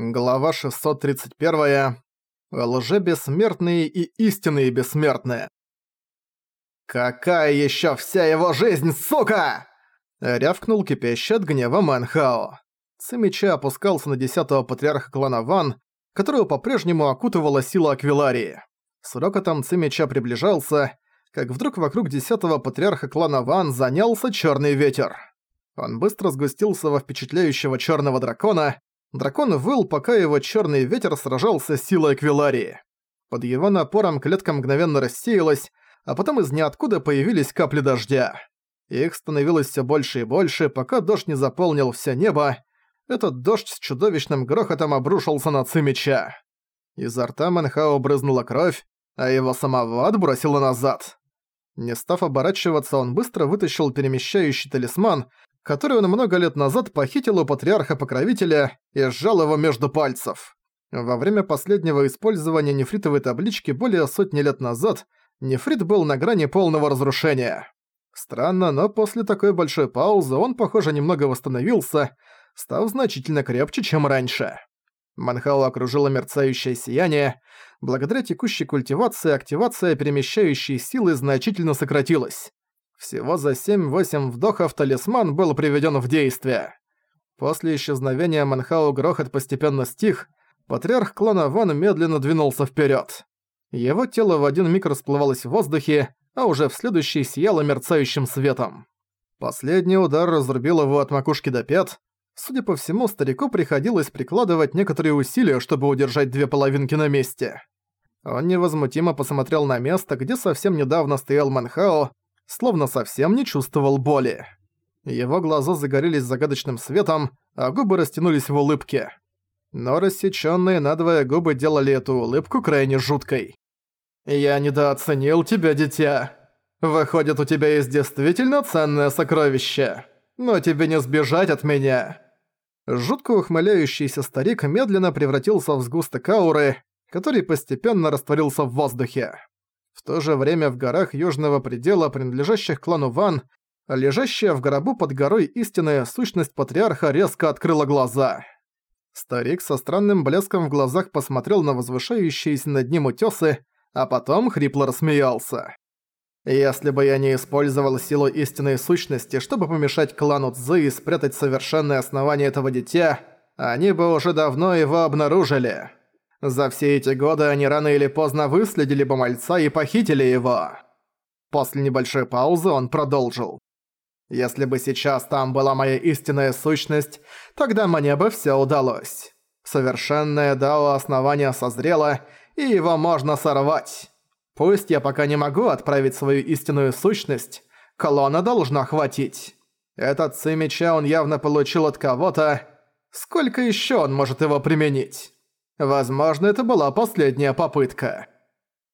Глава 631. Лжебессмертные и истинные бессмертные. «Какая ещё вся его жизнь, сука!» Рявкнул кипящий от гнева Манхао. Цимича опускался на десятого патриарха клана Ван, которого по-прежнему окутывала сила Аквиларии. С рокотом Цимича приближался, как вдруг вокруг десятого патриарха клана Ван занялся чёрный ветер. Он быстро сгустился во впечатляющего чёрного дракона, Дракон выл, пока его черный ветер сражался с силой Эквиларии. Под его напором клетка мгновенно рассеялась, а потом из ниоткуда появились капли дождя. Их становилось все больше и больше, пока дождь не заполнил все небо. Этот дождь с чудовищным грохотом обрушился на Цимича. Изо рта Мэнхао брызнула кровь, а его самого отбросило назад. Не став оборачиваться, он быстро вытащил перемещающий талисман который он много лет назад похитил у патриарха-покровителя и сжал его между пальцев. Во время последнего использования нефритовой таблички более сотни лет назад нефрит был на грани полного разрушения. Странно, но после такой большой паузы он, похоже, немного восстановился, став значительно крепче, чем раньше. Манхау окружило мерцающее сияние. Благодаря текущей культивации активация перемещающей силы значительно сократилась. Всего за 7-8 вдохов талисман был приведен в действие. После исчезновения Манхау грохот постепенно стих, патриарх клана Ван медленно двинулся вперед. Его тело в один миг расплывалось в воздухе, а уже в следующий сияло мерцающим светом. Последний удар разрубил его от макушки до пят. Судя по всему, старику приходилось прикладывать некоторые усилия, чтобы удержать две половинки на месте. Он невозмутимо посмотрел на место, где совсем недавно стоял Манхао, словно совсем не чувствовал боли. Его глаза загорелись загадочным светом, а губы растянулись в улыбке. Но рассечённые надвое губы делали эту улыбку крайне жуткой. «Я недооценил тебя, дитя. Выходит, у тебя есть действительно ценное сокровище. Но тебе не сбежать от меня». Жутко ухмыляющийся старик медленно превратился в сгусток ауры, который постепенно растворился в воздухе. В то же время в горах Южного Предела, принадлежащих клану Ван, лежащая в гробу под горой истинная сущность патриарха резко открыла глаза. Старик со странным блеском в глазах посмотрел на возвышающиеся над ним утёсы, а потом хрипло рассмеялся. «Если бы я не использовал силу истинной сущности, чтобы помешать клану Цзы и спрятать совершенное основание этого дитя, они бы уже давно его обнаружили». За все эти годы они рано или поздно выследили бы мальца и похитили его. После небольшой паузы он продолжил. Если бы сейчас там была моя истинная сущность, тогда мне бы всё удалось. Совершенное дао основание созрело, и его можно сорвать. Пусть я пока не могу отправить свою истинную сущность, колонна должна хватить. Этот меча он явно получил от кого-то. Сколько ещё он может его применить? Возможно, это была последняя попытка.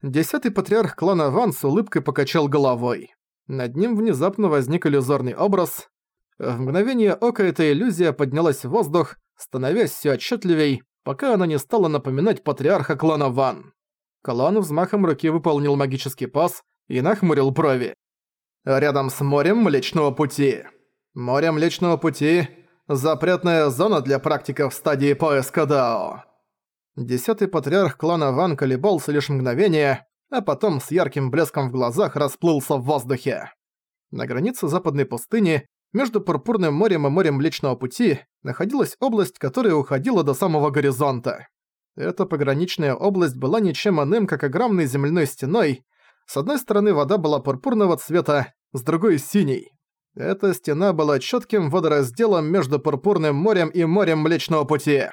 Десятый патриарх клана Ван с улыбкой покачал головой. Над ним внезапно возник иллюзорный образ. В мгновение ока эта иллюзия поднялась в воздух, становясь все отчетливей, пока она не стала напоминать патриарха клана Ван. Клан взмахом руки выполнил магический пас и нахмурил брови. Рядом с морем Млечного Пути. Море Млечного Пути – запретная зона для практиков стадии поиска Дао. Десятый патриарх клана Ван колебался лишь мгновение, а потом с ярким блеском в глазах расплылся в воздухе. На границе западной пустыни, между Пурпурным морем и морем Млечного Пути, находилась область, которая уходила до самого горизонта. Эта пограничная область была ничем иным, как огромной земляной стеной. С одной стороны вода была пурпурного цвета, с другой — синей. Эта стена была четким водоразделом между Пурпурным морем и морем Млечного Пути.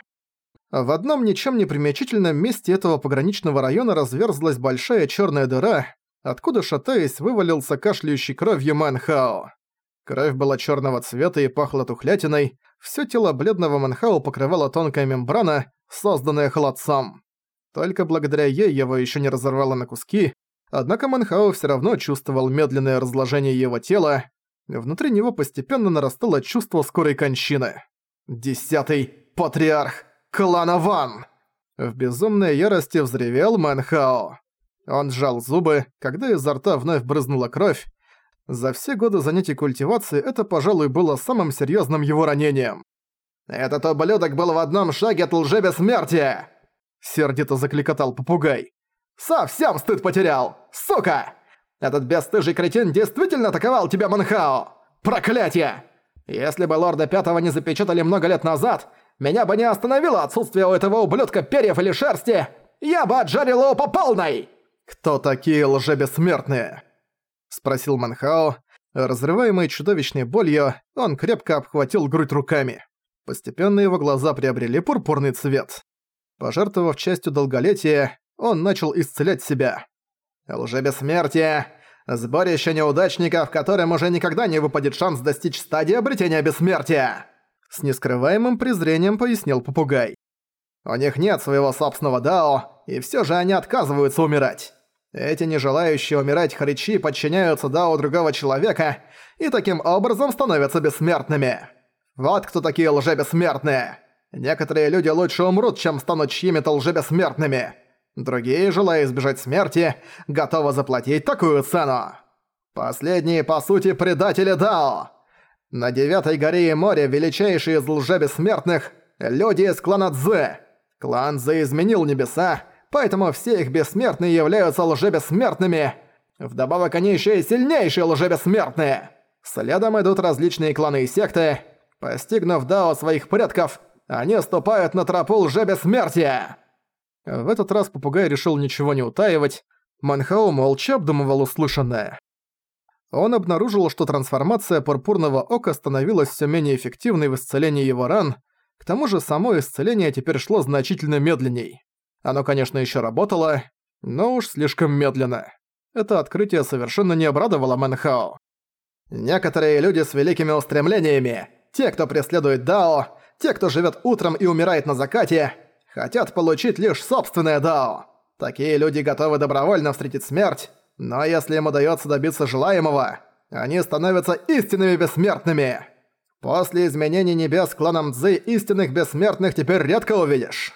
В одном ничем не примечательном месте этого пограничного района разверзлась большая черная дыра, откуда, шатаясь, вывалился кашляющий кровью Манхао. Кровь была черного цвета и пахла тухлятиной, все тело бледного Манхао покрывала тонкая мембрана, созданная холодцом. Только благодаря ей его еще не разорвало на куски, однако Манхао все равно чувствовал медленное разложение его тела, внутри него постепенно нарастало чувство скорой кончины. «Десятый патриарх!» Клана Ван!» В безумной ярости взревел Мэнхао. Он сжал зубы, когда изо рта вновь брызнула кровь. За все годы занятий культивацией это, пожалуй, было самым серьезным его ранением. Этот ублюдок был в одном шаге от лжебессмертия!» Сердито закликотал попугай. «Совсем стыд потерял! Сука! Этот бесстыжий кретин действительно атаковал тебя, Манхао! Проклятие! Если бы Лорда Пятого не запечатали много лет назад, меня бы не остановило отсутствие у этого ублюдка перьев или шерсти! Я бы отжарил его по полной!» «Кто такие лжебессмертные?» Спросил Манхао. Разрываемый чудовищной болью, он крепко обхватил грудь руками. Постепенно его глаза приобрели пурпурный цвет. Пожертвовав частью долголетия, он начал исцелять себя. «Лжебессмертие! Сборище неудачников, которым уже никогда не выпадет шанс достичь стадии обретения бессмертия!» С нескрываемым презрением пояснил попугай. «У них нет своего собственного дао, и все же они отказываются умирать. Эти не желающие умирать хричи подчиняются дао другого человека и таким образом становятся бессмертными. Вот кто такие лжебессмертные!» Некоторые люди лучше умрут, чем станут чьими-то лжебессмертными. Другие, желая избежать смерти, готовы заплатить такую цену. Последние, по сути, предатели Дао. На Девятой горе и море величайшие из лжебессмертных – люди из клана Цзэ. Клан Цзэ изменил небеса, поэтому все их бессмертные являются лжебессмертными. Вдобавок они еще и сильнейшие лжебессмертные. Следом идут различные кланы и секты. Постигнув Дао своих предков – они ступают на тропу лжебессмертия!» В этот раз попугай решил ничего не утаивать. Манхао молча обдумывал услышанное. Он обнаружил, что трансформация пурпурного ока становилась все менее эффективной в исцелении его ран, к тому же само исцеление теперь шло значительно медленней. Оно, конечно, еще работало, но уж слишком медленно. Это открытие совершенно не обрадовало Манхао. «Некоторые люди с великими устремлениями, те, кто преследует Дао, те, кто живет утром и умирает на закате, хотят получить лишь собственное дао. Такие люди готовы добровольно встретить смерть, но если им удается добиться желаемого, они становятся истинными бессмертными. После изменений небес кланом Цзы истинных бессмертных теперь редко увидишь.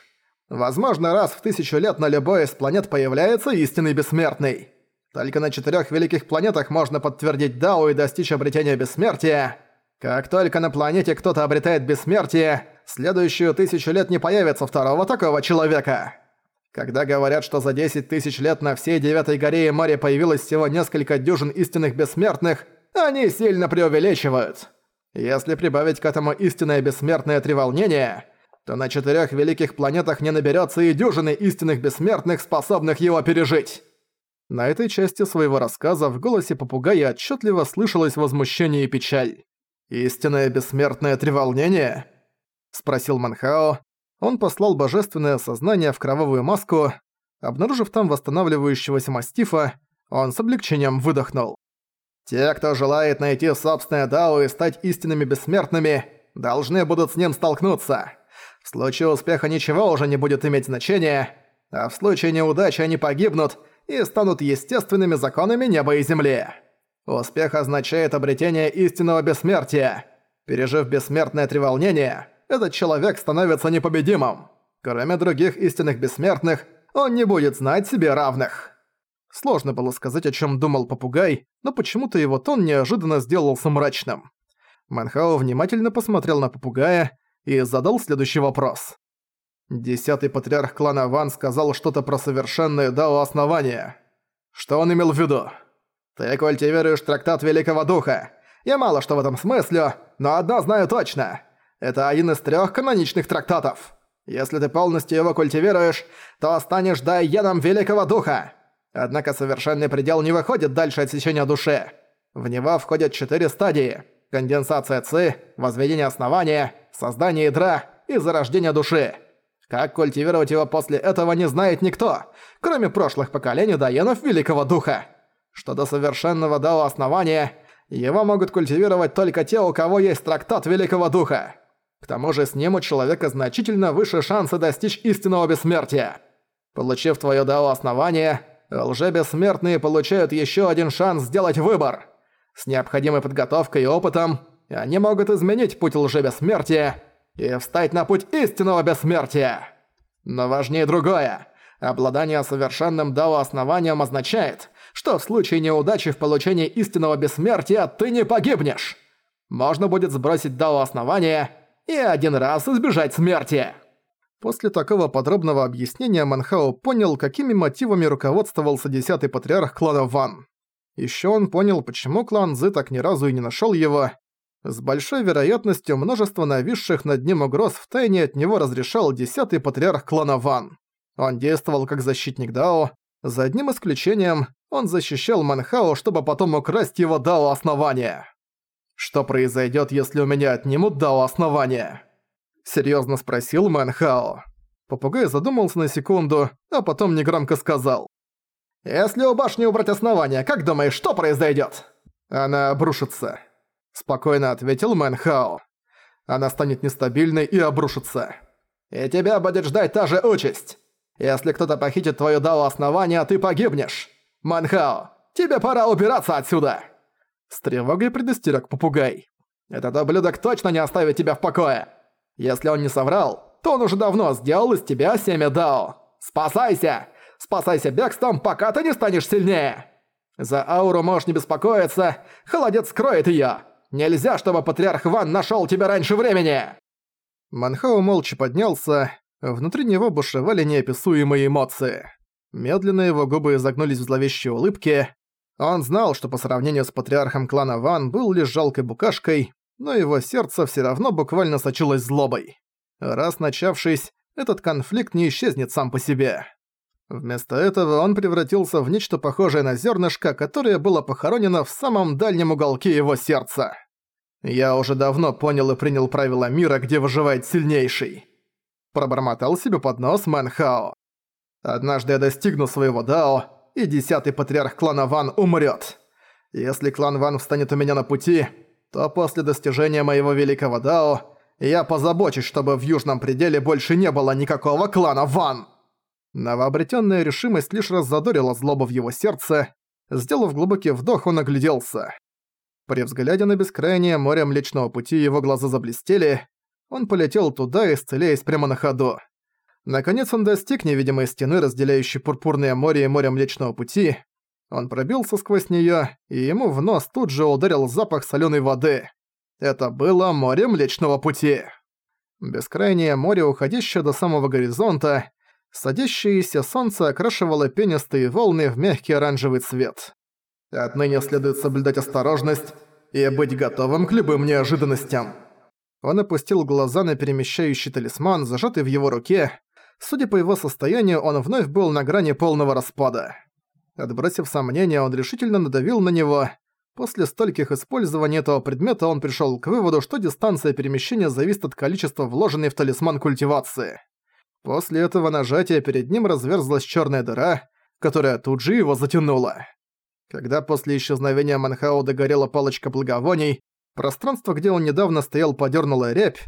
Возможно, раз в тысячу лет на любой из планет появляется истинный бессмертный. Только на четырех великих планетах можно подтвердить Дао и достичь обретения бессмертия. Как только на планете кто-то обретает бессмертие, следующую тысячу лет не появится второго такого человека. Когда говорят, что за 10 тысяч лет на всей Девятой горе и море появилось всего несколько дюжин истинных бессмертных, они сильно преувеличивают. Если прибавить к этому истинное бессмертное треволнение, то на четырех великих планетах не наберется и дюжины истинных бессмертных, способных его пережить. На этой части своего рассказа в голосе попугая отчетливо слышалось возмущение и печаль. «Истинное бессмертное треволнение?» — спросил Манхао. Он послал божественное сознание в кровавую маску. Обнаружив там восстанавливающегося мастифа, он с облегчением выдохнул. «Те, кто желает найти собственное дао и стать истинными бессмертными, должны будут с ним столкнуться. В случае успеха ничего уже не будет иметь значения, а в случае неудачи они погибнут и станут естественными законами неба и земли». Успех означает обретение истинного бессмертия. Пережив бессмертное треволнение, этот человек становится непобедимым. Кроме других истинных бессмертных, он не будет знать себе равных. Сложно было сказать, о чем думал попугай, но почему-то его тон неожиданно сделался мрачным. Манхао внимательно посмотрел на попугая и задал следующий вопрос. Десятый патриарх клана Ван сказал что-то про совершенное дао основания. Что он имел в виду? «Ты культивируешь трактат Великого Духа. Я мало что в этом смыслю, но одно знаю точно. Это один из трех каноничных трактатов. Если ты полностью его культивируешь, то станешь дайеном Великого Духа. Однако совершенный предел не выходит дальше отсечения души. В него входят четыре стадии. Конденсация ЦИ, возведение основания, создание ядра и зарождение души. Как культивировать его после этого не знает никто, кроме прошлых поколений Даенов Великого Духа что до совершенного дао основания его могут культивировать только те, у кого есть трактат Великого Духа. К тому же с ним у человека значительно выше шансы достичь истинного бессмертия. Получив твое дао основание, лжебессмертные получают еще один шанс сделать выбор. С необходимой подготовкой и опытом они могут изменить путь лжебессмертия и встать на путь истинного бессмертия. Но важнее другое. Обладание совершенным дао основанием означает, что в случае неудачи в получении истинного бессмертия ты не погибнешь. Можно будет сбросить дао основания, и один раз избежать смерти!» После такого подробного объяснения Манхао понял, какими мотивами руководствовался десятый патриарх клана Ван. Ещё он понял, почему клан Зы так ни разу и не нашёл его. С большой вероятностью множество нависших над ним угроз втайне от него разрешал десятый патриарх клана Ван. Он действовал как защитник Дао. За одним исключением, он защищал Манхао, чтобы потом украсть его Дао основания. «Что произойдет, если у меня отнимут Дао основания?» Серьезно спросил Манхао. Попугай задумался на секунду, а потом негромко сказал. «Если у башни убрать основания, как думаешь, что произойдет? «Она обрушится», — спокойно ответил Мэнхао. «Она станет нестабильной и обрушится». «И тебя будет ждать та же участь. Если кто-то похитит твою дао основания, ты погибнешь. Манхао, тебе пора убираться отсюда!» С тревогой предостерег попугай. «Этот ублюдок точно не оставит тебя в покое. Если он не соврал, то он уже давно сделал из тебя семя дао. Спасайся! Спасайся бегством, пока ты не станешь сильнее! За ауру можешь не беспокоиться, холодец скроет её. Нельзя, чтобы патриарх Ван нашёл тебя раньше времени!» Манхао молча поднялся, внутри него бушевали неописуемые эмоции. Медленно его губы изогнулись в зловещей улыбке. Он знал, что по сравнению с патриархом клана Ван был лишь жалкой букашкой, но его сердце все равно буквально сочилось злобой. Раз начавшись, этот конфликт не исчезнет сам по себе. Вместо этого он превратился в нечто похожее на зернышко, которое было похоронено в самом дальнем уголке его сердца. «Я уже давно понял и принял правила мира, где выживает сильнейший», пробормотал себе под нос Мэнхао. «Однажды я достигну своего Дао, и десятый патриарх клана Ван умрет. Если клан Ван встанет у меня на пути, то после достижения моего великого Дао я позабочусь, чтобы в Южном пределе больше не было никакого клана Ван. Новообретенная решимость лишь раззадорила злобу в его сердце. Сделав глубокий вдох, он огляделся. При взгляде на бескрайнее море Млечного Пути его глаза заблестели. Он полетел туда, исцеляясь прямо на ходу. Наконец он достиг невидимой стены, разделяющей Пурпурное море и море Млечного Пути. Он пробился сквозь неё, и ему в нос тут же ударил запах солёной воды. Это было море Млечного Пути. Бескрайнее море, уходящее до самого горизонта, садящееся солнце окрашивало пенистые волны в мягкий оранжевый цвет. Отныне следует соблюдать осторожность и быть готовым к любым неожиданностям. Он опустил глаза на перемещающий талисман, зажатый в его руке. Судя по его состоянию, он вновь был на грани полного распада. Отбросив сомнения, он решительно надавил на него. После стольких использований этого предмета он пришёл к выводу, что дистанция перемещения зависит от количества вложенной в талисман культивации. После этого нажатия перед ним разверзлась чёрная дыра, которая тут же его затянула. Когда после исчезновения Манхао догорела палочка благовоний, пространство, где он недавно стоял, подёрнула рябь,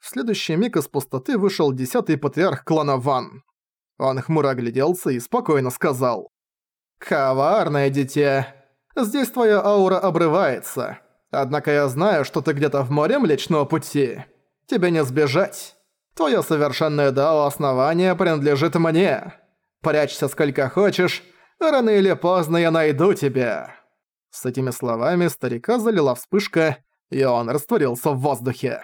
в следующий миг из пустоты вышел десятый патриарх клана Ван. Он хмуро огляделся и спокойно сказал. «Коварное дитя. Здесь твоя аура обрывается. Однако я знаю, что ты где-то в море Млечного Пути. Тебе не сбежать. Твое совершенное дао основание принадлежит мне. Прячься сколько хочешь, рано или поздно я найду тебя». С этими словами старика залила вспышка, и он растворился в воздухе.